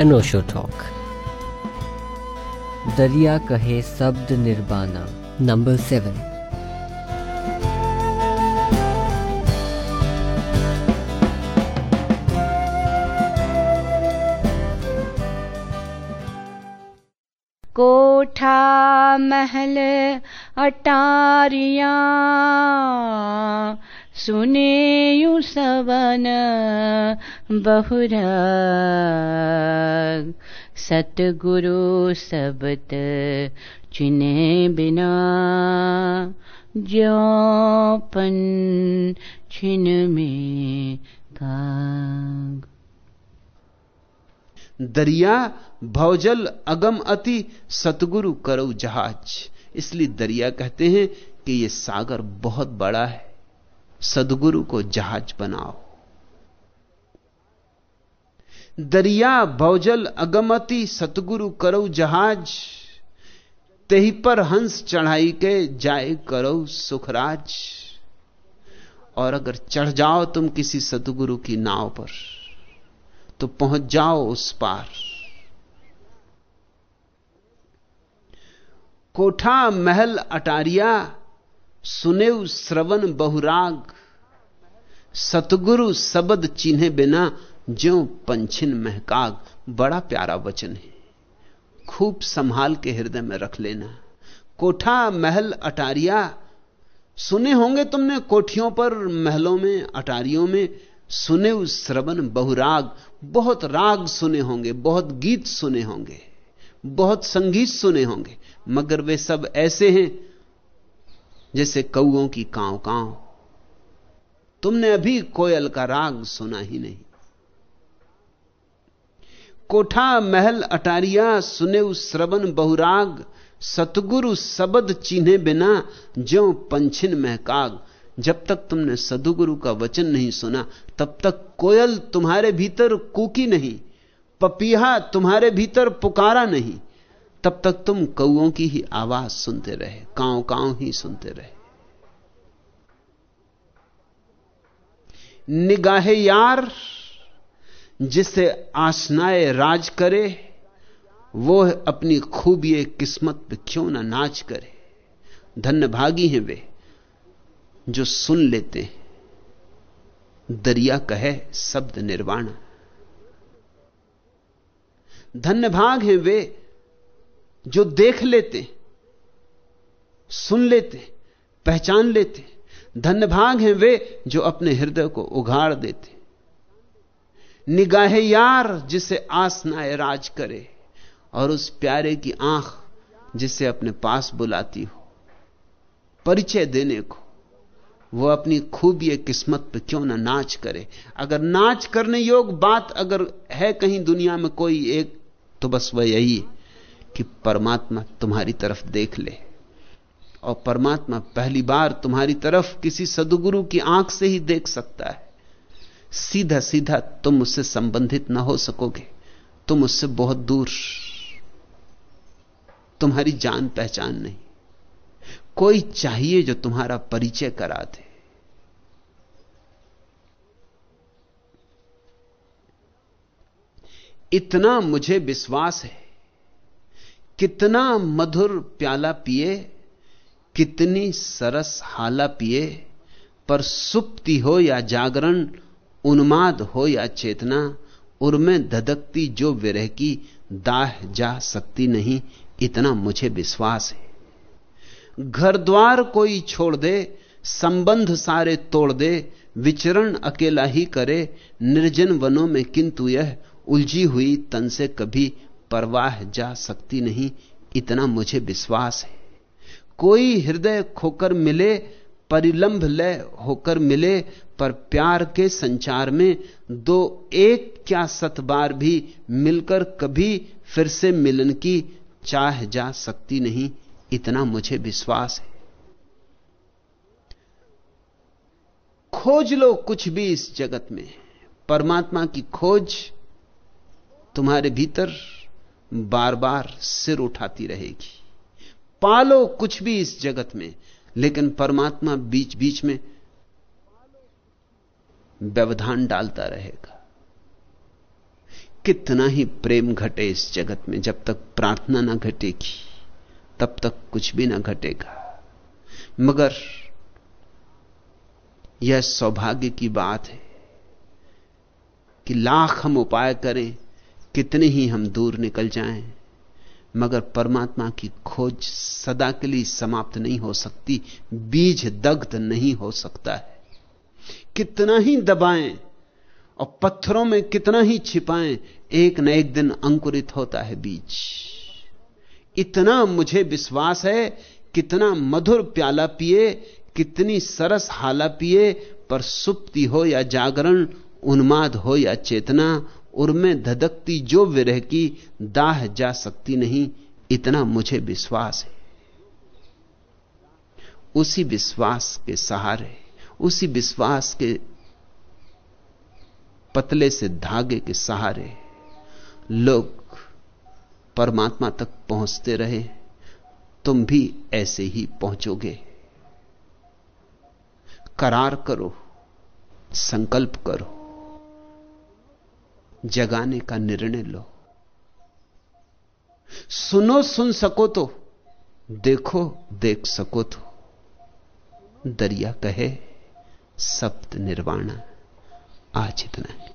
अनोशो talk. दरिया कहे शब्द निर्बाना नंबर सेवन। कोठा महल अटारिया सुने यू सवन बहुर सतगुरु सबत चुने बिना ज्योपन छिन में काग दरिया भवजल अगम अति सतगुरु करो जहाज़। इसलिए दरिया कहते हैं कि यह सागर बहुत बड़ा है। सदगुरु को जहाज़ बनाओ। दरिया भौजल अगमति सतगुरु करो जहाज़, तेही पर हंस चढ़ाई के जाए करो सुखराज। और अगर चढ़ जाओ तुम किसी सतगुरु की नाव पर तो पहुँच जाओ उस पार। कोठा महल अटारिया सुनेव श्रवण बहुराग, सतगुरु शब्द चिन्हे बिना ज्यो पंछिन महकाग। बड़ा प्यारा वचन है। खूब संभाल के हृदय में रख लेना। कोठा, महल, अटारिया, सुने होंगे तुमने कोठियों पर, महलों में, अटारियों में सुने श्रवण बहुराग। बहुत राग सुने होंगे, बहुत गीत सुने होंगे, बहुत संगीत सुने होंगे, मगर वे सब ऐसे हैं जैसे कौओं की कांव कांव। तुमने अभी कोयल का राग सुना ही नहीं। कोठा महल अटारिया सुने श्रवण बहुराग, सतगुरु शब्द चिन्हे बिना, ज्यो पंछिन महकाग। जब तक तुमने सदुगुरु का वचन नहीं सुना, तब तक कोयल तुम्हारे भीतर कूकी नहीं, पपीहा तुम्हारे भीतर पुकारा नहीं। तब तक तुम कौओं की ही आवाज़ सुनते रहे कांव कांव ही सुनते रहे। निगाहे यार, जिसे आसनाए राज करे, वो अपनी खूबिए किस्मत पे क्यों ना नाच करे? धन्य भागी हैं वे, जो सुन लेते हैं। दरिया कहे शब्द निर्वाण। धन्य भाग हैं वे जो देख लेते, सुन लेते, पहचान लेते धन्य भाग हैं वे जो अपने हृदय को उघाड़ देते। निगाहे यार जिसे आसनाए राज करे और उस प्यारे की आँख जिसे अपने पास बुलाती हो। परिचय देने को, वो अपनी खूबी किस्मत पे क्यों ना नाच करे? अगर नाच करने योग बात अगर है कहीं दुनिया में कोई एक तो बस वह यही है। कि परमात्मा तुम्हारी तरफ़ देख ले और परमात्मा पहली बार तुम्हारी तरफ़ किसी सदगुरु की आँख से ही देख सकता है। सीधा सीधा तुम उससे संबंधित ना हो सकोगे। तुम उससे बहुत दूर। तुम्हारी जान पहचान नहीं। कोई चाहिए जो तुम्हारा परिचय करा दे। इतना मुझे विश्वास है कितना मधुर प्याला पिए, कितनी सरस हाला पिए, पर सुप्ति हो या जागरण, उन्माद हो या चेतना उर्मे धधकती जो विरह की दाह जा सकती नहीं, इतना मुझे विश्वास है। घर द्वार कोई छोड़ दे, संबंध सारे तोड़ दे, विचरण अकेला ही करे, निर्जन वनों में किंतु यह उलझी हुई तन से कभी परवाह जा सकती नहीं, इतना मुझे विश्वास है। कोई हृदय खोकर मिले परिलंभ लय होकर मिले, पर प्यार के संचार में दो एक क्या सत बार भी मिलकर कभी फिर से मिलन की चाह जा सकती नहीं, इतना मुझे विश्वास है। खोज लो कुछ भी इस जगत में। परमात्मा की खोज तुम्हारे भीतर बार बार सिर उठाती रहेगी। पालो कुछ भी इस जगत में, लेकिन परमात्मा बीच बीच में व्यवधान डालता रहेगा। कितना ही प्रेम घटे इस जगत में, जब तक प्रार्थना ना घटेगी, तब तक कुछ भी ना घटेगा। मगर यह सौभाग्य की बात है कि लाख हम उपाय करें कितने ही हम दूर निकल जाएँ, मगर परमात्मा की खोज सदा के लिए समाप्त नहीं हो सकती, बीज दग्ध नहीं हो सकता है। कितना ही दबाएँ और पत्थरों में कितना ही छिपाएँ, एक न एक दिन अंकुरित होता है बीज। इतना मुझे विश्वास है, कितना मधुर प्याला पिए, कितनी सरस हाला पिए, पर सुप्ति हो या जागरण, उन्माद हो या चेतना उर्में धधकती जो विरह की दाह जा सकती नहीं, इतना मुझे विश्वास है। उसी विश्वास के सहारे, उसी विश्वास के पतले से धागे के सहारे लोग परमात्मा तक पहुँचते रहे, तुम भी ऐसे ही पहुंचोगे। करार करो, संकल्प करो। जगाने का निर्णय लो। सुनो, सुन सको तो देखो, देख सको तो। दरिया कहे, सप्त निर्वाण। आज इतना। है